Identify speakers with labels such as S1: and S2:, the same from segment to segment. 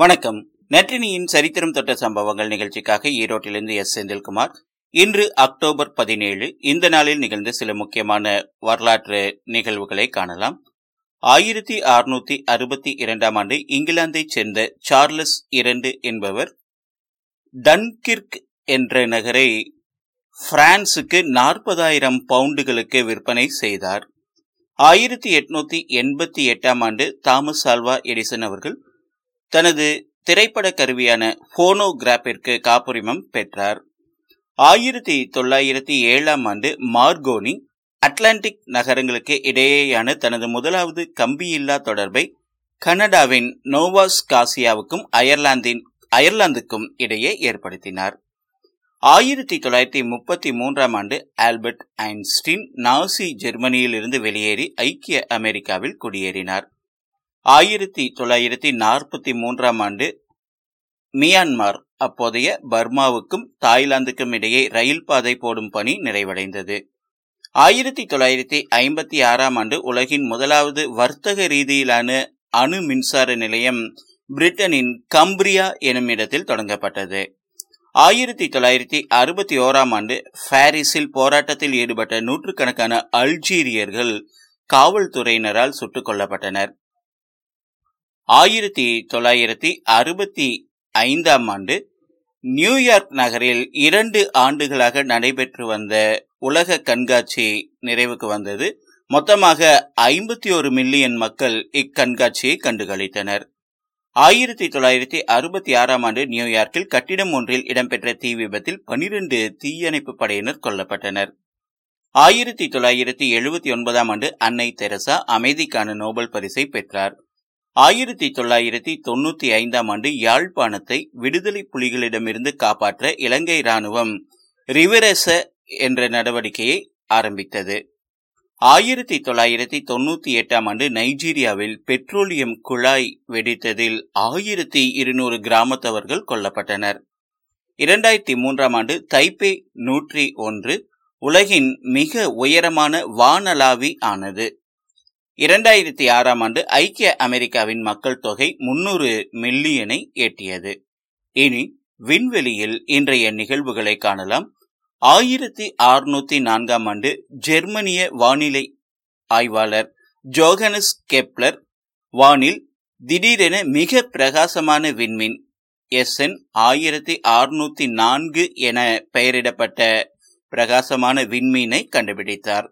S1: வணக்கம். நற்றினியின் சரித்திரம் தொட்ட சம்பவங்கள் நிகழ்ச்சிக்காக ஈரோட்டிலிருந்து எஸ். செந்தில்குமார். இன்று அக்டோபர் பதினேழு இந்த நாளில் நிகழ்ந்த சில முக்கியமான வரலாற்று நிகழ்வுகளை காணலாம். ஆயிரத்தி அறுநூத்தி அறுபத்தி இரண்டாம் ஆண்டு இங்கிலாந்தைச் சேர்ந்த சார்லஸ் இரண்டு என்பவர் டன்கிர்க் என்ற நகரை பிரான்சுக்கு நாற்பதாயிரம் பவுண்டுகளுக்கு விற்பனை செய்தார். ஆயிரத்தி எட்நூத்தி எண்பத்தி எட்டாம் ஆண்டு தாமஸ் ஆல்வா எடிசன் அவர்கள் தனது திரைப்பட கருவியான போனோகிராப்பிற்கு காப்புரிமம் பெற்றார். ஆயிரத்தி தொள்ளாயிரத்தி ஏழாம் ஆண்டு மார்கோனி அட்லாண்டிக் நகரங்களுக்கு இடையேயான தனது முதலாவது கம்பியில்லா தொடர்பை கனடாவின் நோவாஸ்காசியாவுக்கும் அயர்லாந்தின் அயர்லாந்துக்கும் இடையே ஏற்படுத்தினார். ஆயிரத்தி தொள்ளாயிரத்தி முப்பத்தி மூன்றாம் ஆண்டு ஆல்பர்ட் ஐன்ஸ்டீன் நாசி ஜெர்மனியில் இருந்து வெளியேறி ஐக்கிய அமெரிக்காவில் குடியேறினார். ஆயிரத்தி தொள்ளாயிரத்தி நாற்பத்தி மூன்றாம் ஆண்டு மியான்மர் அப்போதைய பர்மாவுக்கும் தாய்லாந்துக்கும் இடையே ரயில் பாதை போடும் பணி நிறைவடைந்தது. ஆயிரத்தி தொள்ளாயிரத்தி ஐம்பத்தி ஆறாம் ஆண்டு உலகின் முதலாவது வர்த்தக ரீதியிலான அணு மின்சார நிலையம் பிரிட்டனின் கம்பிரியா எனும் இடத்தில் தொடங்கப்பட்டது. ஆயிரத்தி தொள்ளாயிரத்தி அறுபத்தி ஓராம் ஆண்டு பாரிஸில் போராட்டத்தில் ஈடுபட்ட நூற்றுக்கணக்கான அல்ஜீரியர்கள் காவல்துறையினரால் சுட்டுக் கொல்லப்பட்டனர். ஆயிரத்தி தொள்ளாயிரத்தி அறுபத்தி ஐந்தாம் ஆண்டு நியூயார்க் நகரில் இரண்டு ஆண்டுகளாக நடைபெற்று வந்த உலக கண்காட்சி நிறைவுக்கு வந்தது. மொத்தமாக ஐம்பத்தி ஒரு மில்லியன் மக்கள் இக்கண்காட்சியை கண்டுகளித்தனர். ஆயிரத்தி தொள்ளாயிரத்தி அறுபத்தி ஆறாம் ஆண்டு நியூயார்க்கில் கட்டிடம் ஒன்றில் இடம்பெற்ற தீ விபத்தில் பனிரெண்டு தீயணைப்பு படையினர் கொல்லப்பட்டனர். ஆயிரத்தி தொள்ளாயிரத்தி எழுபத்தி ஒன்பதாம் ஆண்டு அன்னை தெரசா அமைதிக்கான நோபல் பரிசை பெற்றார். ஆயிரத்தி தொள்ளாயிரத்தி தொன்னூத்தி ஐந்தாம் ஆண்டு யாழ்ப்பாணத்தை விடுதலை புலிகளிடமிருந்து காப்பாற்ற இலங்கை ராணுவம் ரிவரச என்ற நடவடிக்கையை ஆரம்பித்தது. ஆயிரத்தி தொள்ளாயிரத்தி தொன்னூத்தி எட்டாம் ஆண்டு நைஜீரியாவில் பெட்ரோலியம் குழாய் வெடித்ததில் ஆயிரத்தி இருநூறு கிராமத்தவர்கள் கொல்லப்பட்டனர். இரண்டாயிரத்தி மூன்றாம் ஆண்டு தைப்பே நூற்றி ஒன்று உலகின் மிக உயரமான வானலாவி ஆனது. இரண்டாயிரத்தி ஆறாம் ஆண்டு ஐக்கிய அமெரிக்காவின் மக்கள் தொகை முன்னூறு மில்லியனை எட்டியது. இனி விண்வெளியில் இன்றைய நிகழ்வுகளை காணலாம். ஆயிரத்தி அறுநூத்தி நான்காம் ஆண்டு ஜெர்மனிய வானிலை ஆய்வாளர் ஜோகனஸ் கெப்லர் வானில் திடீரென மிக பிரகாசமான விண்மீன் எஸ் என் ஆயிரத்தி அறுநூத்தி நான்கு என பெயரிடப்பட்ட பிரகாசமான விண்மீனை கண்டுபிடித்தார்.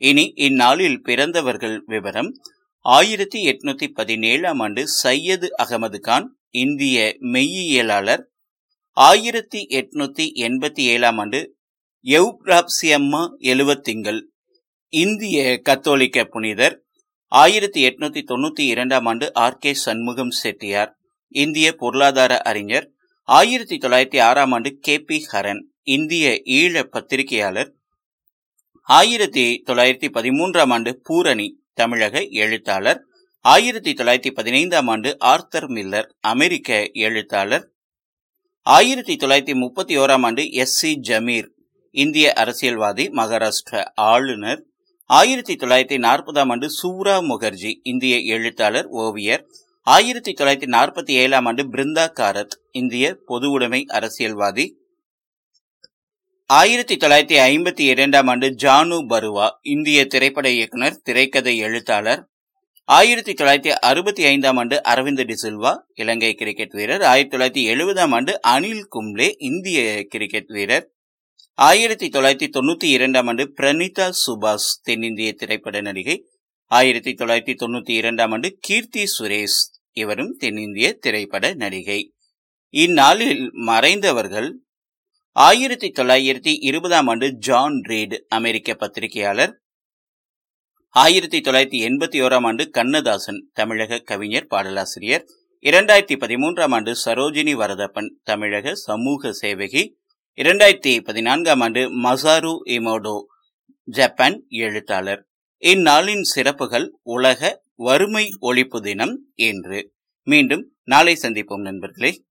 S1: இனி இந்நாளில் பிறந்தவர்கள் விவரம். ஆயிரத்தி எட்நூத்தி பதினேழாம் ஆண்டு சையது அகமது கான் இந்திய மெய்யியலாளர். ஆயிரத்தி எட்நூத்தி எண்பத்தி ஏழாம் ஆண்டு எவ்ராப்சியம்மா எழுவத்திங்கள் இந்திய கத்தோலிக்க புனிதர். ஆயிரத்தி எட்நூத்தி தொண்ணூத்தி இரண்டாம் ஆண்டு ஆர். கே. சண்முகம் செட்டியார் இந்திய பொருளாதார அறிஞர். ஆயிரத்தி தொள்ளாயிரத்தி ஆறாம் ஆண்டு கே. பி. ஹரன் இந்திய ஈழ பத்திரிகையாளர். ஆயிரத்தி தொள்ளாயிரத்தி பதிமூன்றாம் ஆண்டு பூரணி தமிழக எழுத்தாளர் ஆயிரத்தி தொள்ளாயிரத்தி பதினைந்தாம் ஆண்டு ஆர்த்தர் மில்லர் அமெரிக்க எழுத்தாளர் ஆயிரத்தி தொள்ளாயிரத்தி முப்பத்தி ஓராம் ஆண்டு எஸ் சி ஜமீர் இந்திய அரசியல்வாதி மகாராஷ்டிர ஆளுநர் ஆயிரத்தி தொள்ளாயிரத்தி நாற்பதாம் ஆண்டு சூரா முகர்ஜி இந்திய எழுத்தாளர் ஓவியர் ஆயிரத்தி தொள்ளாயிரத்தி நாற்பத்தி ஏழாம் ஆண்டு பிருந்தா காரத் இந்திய பொது உடைமை அரசியல்வாதி ஆயிரத்தி தொள்ளாயிரத்தி ஐம்பத்தி இரண்டாம் ஆண்டு ஜானு பருவா இந்திய திரைப்பட இயக்குனர் திரைக்கதை எழுத்தாளர். ஆயிரத்தி தொள்ளாயிரத்தி அறுபத்தி ஐந்தாம் ஆண்டு அரவிந்த் டிசில்வா இலங்கை கிரிக்கெட் வீரர். ஆயிரத்தி தொள்ளாயிரத்தி எழுபதாம் ஆண்டு அனில் கும்ளே இந்திய கிரிக்கெட் வீரர். ஆயிரத்தி தொள்ளாயிரத்தி தொண்ணூத்தி இரண்டாம் ஆண்டு பிரனிதா சுபாஷ் தென்னிந்திய திரைப்பட நடிகை. ஆயிரத்தி தொள்ளாயிரத்தி தொண்ணூத்தி இரண்டாம் ஆண்டு கீர்த்தி சுரேஷ் இவரும் தென்னிந்திய திரைப்பட நடிகை. இந்நாளில் மறைந்தவர்கள் ஆயிரத்தி தொள்ளாயிரத்தி இருபதாம் ஆண்டு ஜான் ரீட் அமெரிக்க பத்திரிகையாளர். ஆயிரத்தி தொள்ளாயிரத்தி எண்பத்தி ஓராம் ஆண்டு கண்ணதாசன் தமிழக கவிஞர் பாடலாசிரியர். இரண்டாயிரத்தி பதிமூன்றாம் ஆண்டு சரோஜினி வரதப்பன் தமிழக சமூக சேவகி. இரண்டாயிரத்தி பதினான்காம் ஆண்டு மசாரு இமோடோ ஜப்பான் எழுத்தாளர். இந்நாளின் சிறப்புகள் உலக வறுமை ஒழிப்பு தினம் என்று மீண்டும் நாளை சந்திப்போம் நண்பர்களே.